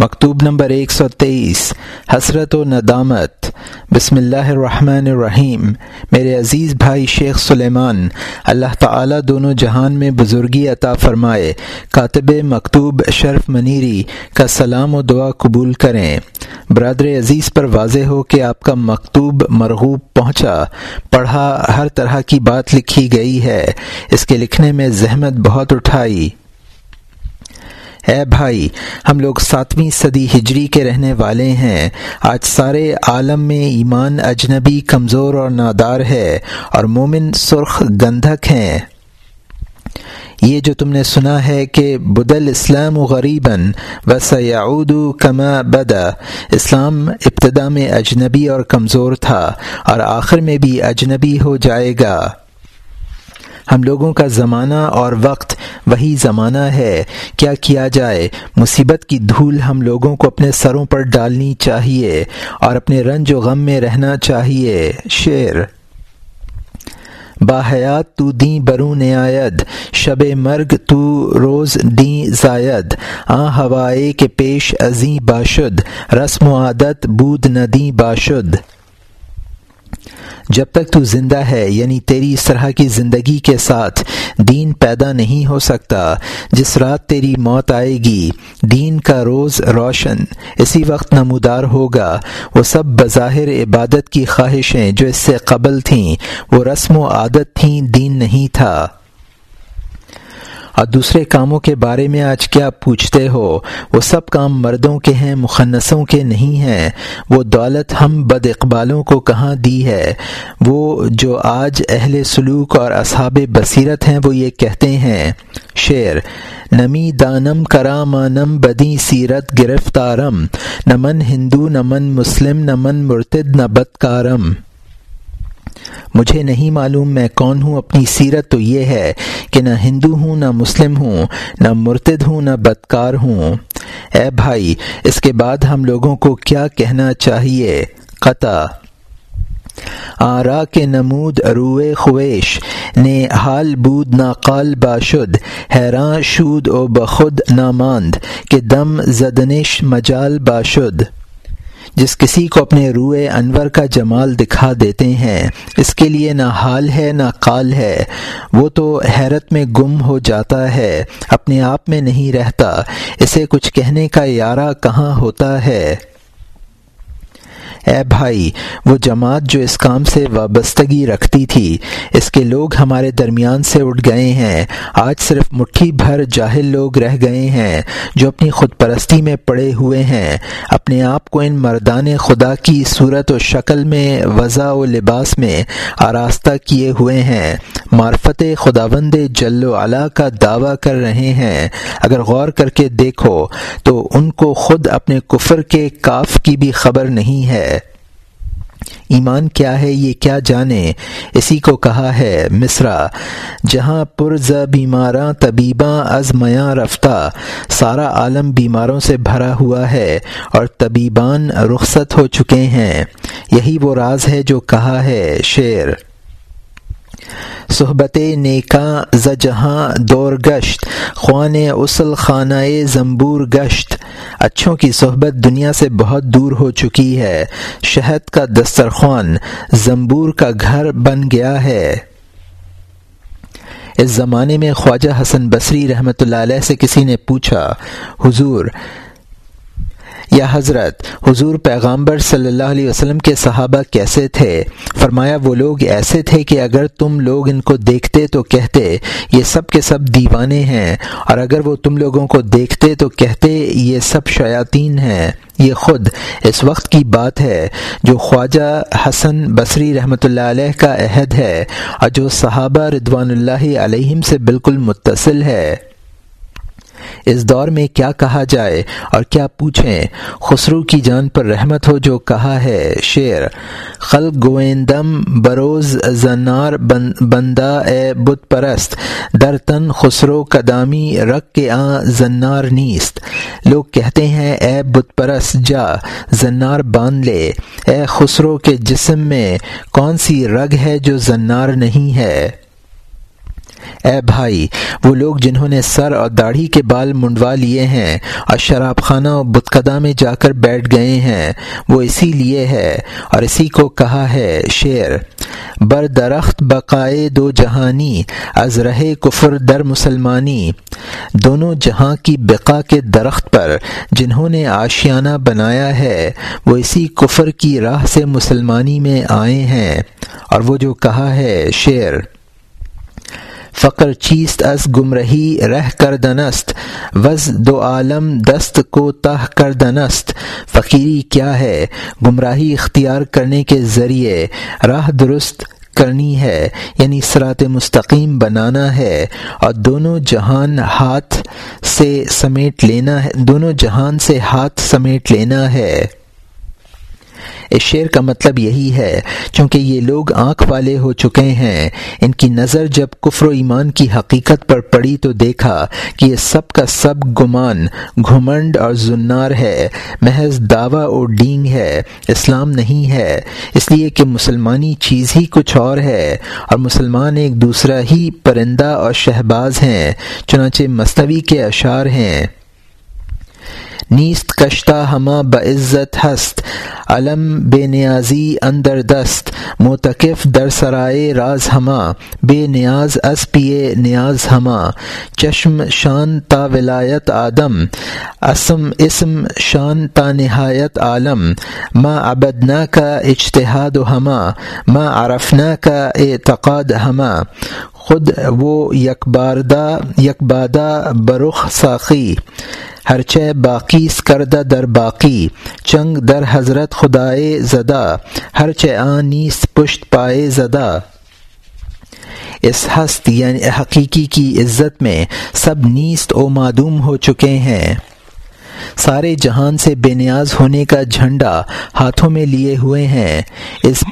مکتوب نمبر ایک سو تیئیس، حسرت و ندامت۔ بسم اللہ الرحمن الرحیم۔ میرے عزیز بھائی شیخ سلیمان، اللہ تعالیٰ دونوں جہان میں بزرگی عطا فرمائے۔ کاتب مکتوب شرف منیری کا سلام و دعا قبول کریں۔ برادر عزیز پر واضح ہو کہ آپ کا مکتوب مرغوب پہنچا۔ پڑھا ہر طرح کی بات لکھی گئی ہے۔ اس کے لکھنے میں زحمت بہت اٹھائی۔ اے بھائی، ہم لوگ ساتویں صدی ہجری کے رہنے والے ہیں۔ آج سارے عالم میں ایمان اجنبی کمزور اور نادار ہے اور مومن سرخ گندھک ہیں۔ یہ جو تم نے سنا ہے کہ بدل اسلام و غریباً و سیاود کما بدا، اسلام ابتدا میں اجنبی اور کمزور تھا اور آخر میں بھی اجنبی ہو جائے گا۔ ہم لوگوں کا زمانہ اور وقت وہی زمانہ ہے۔ کیا کیا جائے؟ مصیبت کی دھول ہم لوگوں کو اپنے سروں پر ڈالنی چاہیے اور اپنے رنج و غم میں رہنا چاہیے۔ شعر۔ باحیات تو دیں برو نعد شب مرگ تو روز دیں زائد آ ہوائے کے پیش ازیں باشد، رسم و عادت بود ندیں باشد۔ جب تک تو زندہ ہے یعنی تیری اس طرح کی زندگی کے ساتھ دین پیدا نہیں ہو سکتا، جس رات تیری موت آئے گی، دین کا روز روشن، اسی وقت نمودار ہوگا۔ وہ سب بظاہر عبادت کی خواہشیں جو اس سے قبل تھیں، وہ رسم و عادت تھیں، دین نہیں تھا۔ اور دوسرے کاموں کے بارے میں آج کیا پوچھتے ہو؟ وہ سب کام مردوں کے ہیں مخنصوں کے نہیں ہیں۔ وہ دولت ہم بد اقبالوں کو کہاں دی ہے؟ وہ جو آج اہل سلوک اور اصحاب بصیرت ہیں، وہ یہ کہتے ہیں۔ شعر نمی دانم کرامانم بدی سیرت گرفتارم۔ نمن ہندو نمن مسلم نمن مرتد، نہ بدکارم۔ مجھے نہیں معلوم میں کون ہوں اپنی سیرت تو یہ ہے کہ نہ ہندو ہوں، نہ مسلم ہوں، نہ مرتد ہوں، نہ بدکار ہوں۔ اے بھائی، اس کے بعد ہم لوگوں کو کیا کہنا چاہیے؟ قطع۔ آرا کے نمود روئے خویش، نے حال بود ناقال باشد، حیران شود و بخود ناماند، کہ دم زدنش مجال باشد۔ جس کسی کو اپنے روئے انور کا جمال دکھا دیتے ہیں، اس کے لیے نہ حال ہے نہ قال ہے۔ وہ تو حیرت میں گم ہو جاتا ہے، اپنے آپ میں نہیں رہتا۔ اسے کچھ کہنے کا یارہ کہاں ہوتا ہے؟ اے بھائی، وہ جماعت جو اس کام سے وابستگی رکھتی تھی، اس کے لوگ ہمارے درمیان سے اٹھ گئے ہیں۔ آج صرف مٹھی بھر جاہل لوگ رہ گئے ہیں جو اپنی خود پرستی میں پڑے ہوئے ہیں۔ اپنے آپ کو ان مردان خدا کی صورت و شکل میں، وضع و لباس میں آراستہ کیے ہوئے ہیں۔ معرفت خداوند جل و علا کا دعویٰ کر رہے ہیں۔ اگر غور کر کے دیکھو تو ان کو خود اپنے کفر کے کاف کی بھی خبر نہیں ہے۔ ایمان کیا ہے یہ کیا جانے؟ اسی کو کہا ہے مصرا، جہاں پرز بیماراں طبیباں از میاں رفتہ، سارا عالم بیماروں سے بھرا ہوا ہے اور طبیبان رخصت ہو چکے ہیں۔ یہی وہ راز ہے جو کہا ہے شعر۔ صحبت نیکاں ز جہاں دور گشت، خوان اصل خانہ زمبور گشت۔ اچھوں کی صحبت دنیا سے بہت دور ہو چکی ہے۔ شہد کا دسترخوان زمبور کا گھر بن گیا ہے۔ اس زمانے میں خواجہ حسن بصری رحمۃ اللہ علیہ سے کسی نے پوچھا، حضور یا حضرت، حضور پیغامبر صلی اللہ علیہ وسلم کے صحابہ کیسے تھے؟ فرمایا، وہ لوگ ایسے تھے کہ اگر تم لوگ ان کو دیکھتے تو کہتے، یہ سب کے سب دیوانے ہیں، اور اگر وہ تم لوگوں کو دیکھتے تو کہتے، یہ سب شیاطین ہیں۔ یہ خود اس وقت کی بات ہے جو خواجہ حسن بصری رحمۃ اللہ علیہ کا عہد ہے، اور جو صحابہ ردوان اللہ علیہم سے بالکل متصل ہے۔ اس دور میں کیا کہا جائے اور کیا پوچھیں؟ خسرو کی جان پر رحمت ہو جو کہا ہے شعر خل گویندم بروز زنار بندہ اے بت پرست، در تن خسرو قدامی رکھ کے آ زنار نیست۔ لوگ کہتے ہیں، اے بت پرست، جا زنار باندھ لے۔ اے خسرو کے جسم میں کون سی رگ ہے جو زنار نہیں ہے؟ اے بھائی، وہ لوگ جنہوں نے سر اور داڑھی کے بال منڈوا لیے ہیں اور شراب خانہ اور بتکدہ میں جا کر بیٹھ گئے ہیں، وہ اسی لیے ہے اور اسی کو کہا ہے شعر بر درخت بقائے دو جہانی، از رہے کفر در مسلمانی۔ دونوں جہاں کی بقا کے درخت پر جنہوں نے آشیانہ بنایا ہے، وہ اسی کفر کی راہ سے مسلمانی میں آئے ہیں۔ اور وہ جو کہا ہے شعر فقر چیست از گمرہی رہ کر دنست وز دو عالم دست کو تہ کر دنست فقیری کیا ہے؟ گمراہی اختیار کرنے کے ذریعے راہ درست کرنی ہے یعنی سرات مستقیم بنانا ہے۔ اور دونوں جہان ہاتھ سے سمیٹ لینا ہے، دونوں جہان سے ہاتھ سمیٹ لینا ہے۔ اس شعر کا مطلب یہی ہے، چونکہ یہ لوگ آنکھ والے ہو چکے ہیں، ان کی نظر جب کفر و ایمان کی حقیقت پر پڑی تو دیکھا کہ یہ سب کا سب گمان، گھمنڈ اور زنار ہے، محض دعویٰ اور ڈینگ ہے، اسلام نہیں ہے، اس لیے کہ مسلمانی چیز ہی کچھ اور ہے، اور مسلمان ایک دوسرا ہی پرندہ اور شہباز ہیں، چنانچہ مصنوعی کے اشعار ہیں۔ نیست کشتہ ہما بعزت ہست علم بے نیازی اندر دست. موتقف در سرائے راز ہما بے نیاز اس پیے نیاز ہما چشم شان تا ولایت آدم. اسم اسم شان تا نہایت عالم. ما ابدنا کا اجتہاد و ہما ما عرفنا کا اعتقاد ہما خود وہ یکباردہ یکبادہ برخ ساقی ہرچہ باقی کردہ در باقی، چنگ در حضرت خدائے زدہ، ہرچہ آنیس پشت پائے زدہ۔ اس ہست یعنی حقیقی کی عزت میں سب نیست و معدوم ہو چکے ہیں۔ سارے جہان سے بے نیاز ہونے کا جھنڈا ہاتھوں میں لیے ہوئے ہیں۔ اس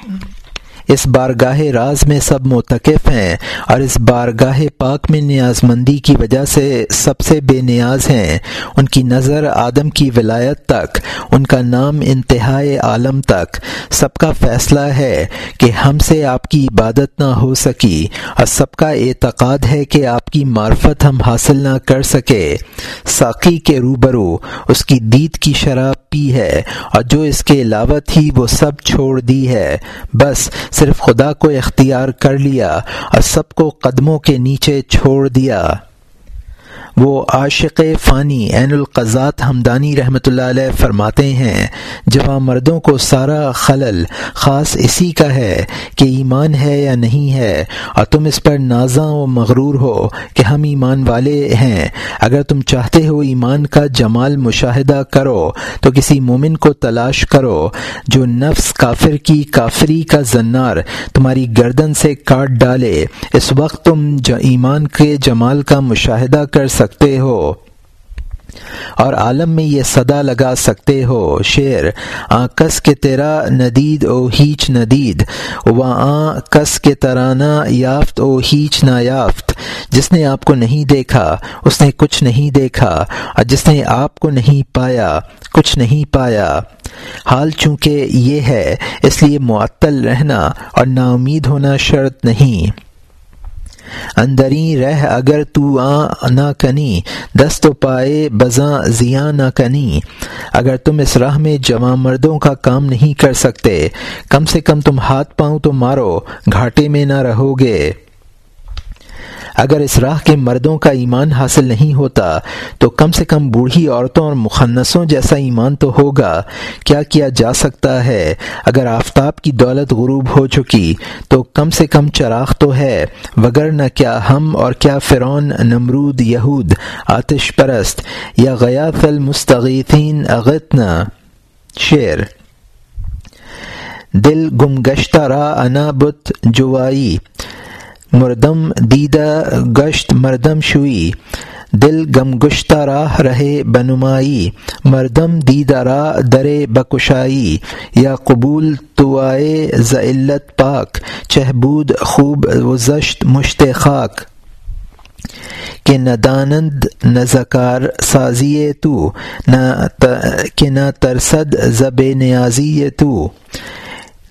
اس بارگاہ راز میں سب متقف ہیں اور اس بارگاہ پاک میں نیاز مندی کی وجہ سے سب سے بے نیاز ہیں۔ ان کی نظر آدم کی ولایت تک، ان کا نام انتہائی عالم تک۔ سب کا فیصلہ ہے کہ ہم سے آپ کی عبادت نہ ہو سکی اور سب کا اعتقاد ہے کہ آپ کی معرفت ہم حاصل نہ کر سکے۔ ساقی کے روبرو، اس کی دید کی شراب پی ہے اور جو اس کے علاوہ تھی وہ سب چھوڑ دی ہے۔ بس صرف خدا کو اختیار کر لیا اور سب کو قدموں کے نیچے چھوڑ دیا۔ وہ عاشق فانی عین القضات ہمدانی رحمۃ اللہ علیہ فرماتے ہیں جوان مردوں کو سارا خلل خاص اسی کا ہے کہ ایمان ہے یا نہیں ہے، اور تم اس پر نازاں و مغرور ہو کہ ہم ایمان والے ہیں۔ اگر تم چاہتے ہو ایمان کا جمال مشاہدہ کرو، تو کسی مومن کو تلاش کرو جو نفس کافر کی کافری کا زنار تمہاری گردن سے کاٹ ڈالے۔ اس وقت تم ایمان کے جمال کا مشاہدہ کر سکتے سکتے ہو۔ اور عالم میں یہ صدا لگا سکتے ہو۔ شعر، آ، کس کے تیرا ندید، او ہیچ ندید۔ و آ کس کے ترانہ یافت، او ہیچ نہ یافت۔ جس نے آپ کو نہیں دیکھا، اس نے کچھ نہیں دیکھا۔ اور جس نے آپ کو نہیں پایا، کچھ نہیں پایا۔ حال چونکہ یہ ہے، اس لیے معطل رہنا اور نا امید ہونا شرط نہیں۔ اندری رہ اگر تو آ نہ کنی، دست و پائے بزاں زیاں نہ کنی۔ اگر تم اس راہ میں جوان مردوں کا کام نہیں کر سکتے، کم سے کم تم ہاتھ پاؤں تو مارو، گھاٹے میں نہ رہو گے۔ اگر اس راہ کے مردوں کا ایمان حاصل نہیں ہوتا، تو کم سے کم بوڑھی عورتوں اور مخنصوں جیسا ایمان تو ہوگا۔ کیا کیا جا سکتا ہے؟ اگر آفتاب کی دولت غروب ہو چکی، تو کم سے کم چراغ تو ہے۔ وگر نہ کیا ہم اور کیا فرعون، نمرود، یہود، آتش پرست یا غیاث المستغیثین اغتنا شعر دل گم گشتہ را انا بت جوائی۔ مردم دیدہ گشت مردم شوئی، دل گم گشتہ راہ رہے بنمائی، مردم دیدہ راہ درے بکشائی، یا قبول توائے ذلت پاک، چہبود خوب وزشت مشت خاک۔ کہ نہ دانند نہ زکار سازی تو، نہ کہ نہ ترسد زب نیازی تو۔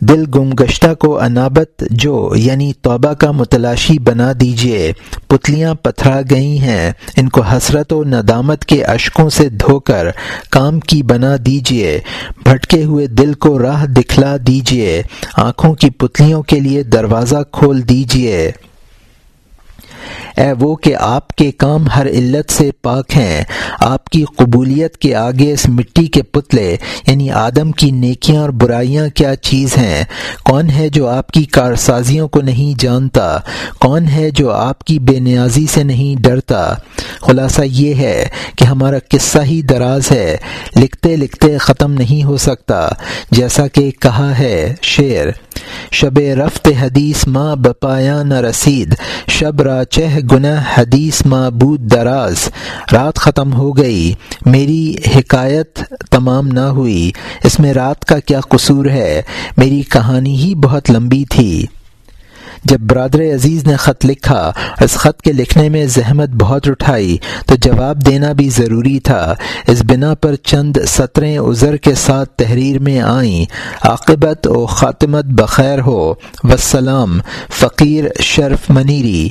دل گم گشتہ کو انابت جو یعنی توبہ کا متلاشی بنا دیجیے پتلیاں پتھرا گئی ہیں، ان کو حسرت و ندامت کے اشکوں سے دھو کر کام کی بنا دیجیے بھٹکے ہوئے دل کو راہ دکھلا دیجیے آنکھوں کی پتلیوں کے لیے دروازہ کھول دیجیے اے وہ کہ آپ کے کام ہر علت سے پاک ہیں، آپ کی قبولیت کے آگے اس مٹی کے پتلے یعنی آدم کی نیکیاں اور برائیاں کیا چیز ہیں؟ کون ہے جو آپ کی کارسازیوں کو نہیں جانتا؟ کون ہے جو آپ کی بے نیازی سے نہیں ڈرتا؟ خلاصہ یہ ہے کہ ہمارا قصہ ہی دراز ہے، لکھتے لکھتے ختم نہیں ہو سکتا، جیسا کہ کہا ہے شعر، شب رفت حدیث ماں بپایا نہ رسید، شب را چہ گنہ حدیث ماں بود دراز، رات ختم ہو گئی، میری حکایت تمام نہ ہوئی، اس میں رات کا کیا قصور ہے؟ میری کہانی ہی بہت لمبی تھی۔ جب برادر عزیز نے خط لکھا، اس خط کے لکھنے میں زحمت بہت اٹھائی، تو جواب دینا بھی ضروری تھا۔ اس بنا پر چند سطریں عذر کے ساتھ تحریر میں آئیں۔ عاقبت و خاتمت بخیر ہو۔ وسلام فقیر شرف منیری۔